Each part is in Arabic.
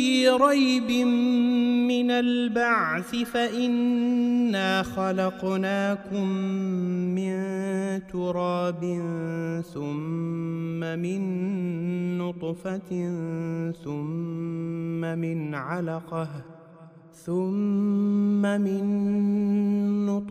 في ريب من البعث فإنا خلقناكم من تراب ثم من نطفة ثم من علقة ثم من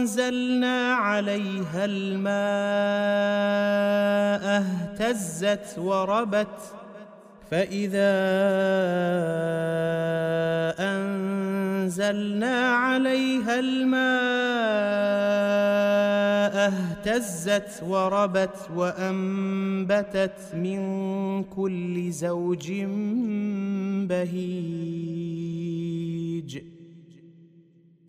أنزلنا عليها الماء اهتزت وربت فإذا أنزلنا عليها الماء اهتزت وربت وأنبتت من كل زوج بهيج.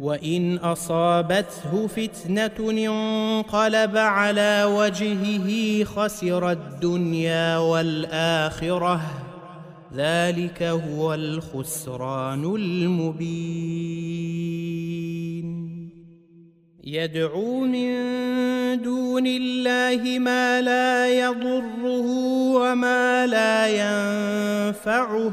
وإن أصابته فتنة انقلب على وجهه خسر الدنيا والآخرة. ذلك هو الخسران المبين. يدعو من دون الله ما لا يضره وما لا ينفعه.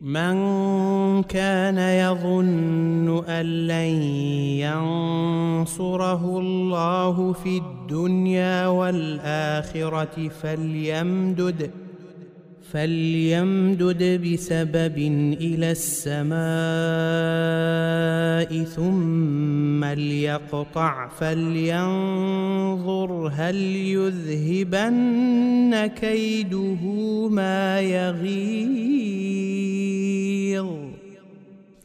من كان يظن أن لن ينصره الله في الدنيا والآخرة فليمدد فليمدد بسبب إلى السماء ثم ليقطع فلينظر هل يذهبن كيده ما يغيظ.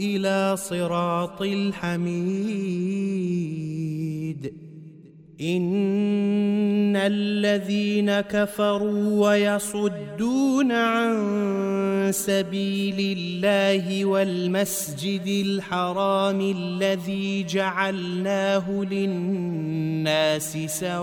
إلى صراط الحميد. إن الذين كفروا ويصدون عن سبيل الله والمسجد الحرام الذي جعلناه للناس سواءً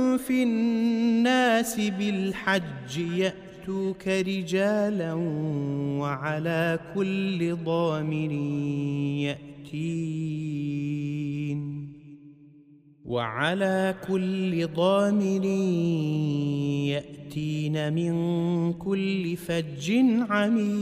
في الناس بالحج يأتوك رجالا وعلى كل ضامر يأتين. وعلى كل ضامر يأتين من كل فج عميق.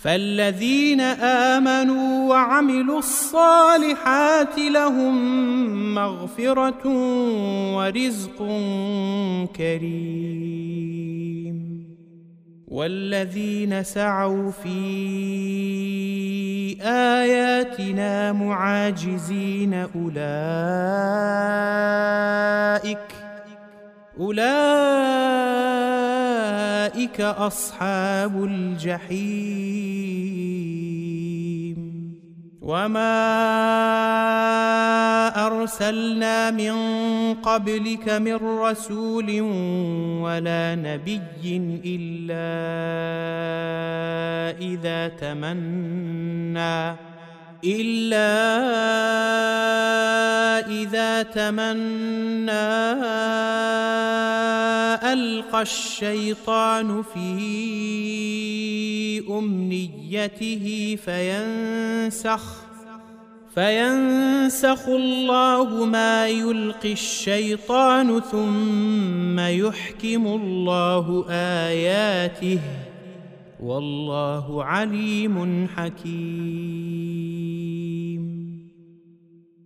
فالذين آمنوا وعملوا الصالحات لهم مغفرة ورزق كريم والذين سعوا في آياتنا معاجزين أولئك أولئك أصحاب الجحيم. وما أرسلنا من قبلك من رسول ولا نبي إلا إذا تمنى إلا إذا تمنى ألقى الشيطان في أمنيته فينسخ فينسخ الله ما يلقي الشيطان ثم يحكم الله آياته والله عليم حكيم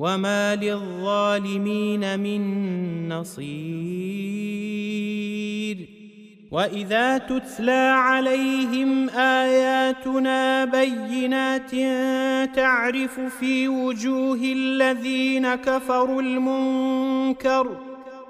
وما للظالمين من نصير واذا تتلى عليهم اياتنا بينات تعرف في وجوه الذين كفروا المنكر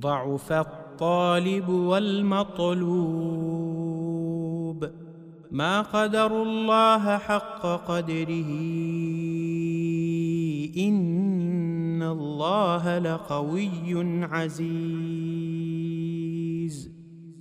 ضعف الطالب والمطلوب. ما قدروا الله حق قدره. إن الله لقوي عزيز.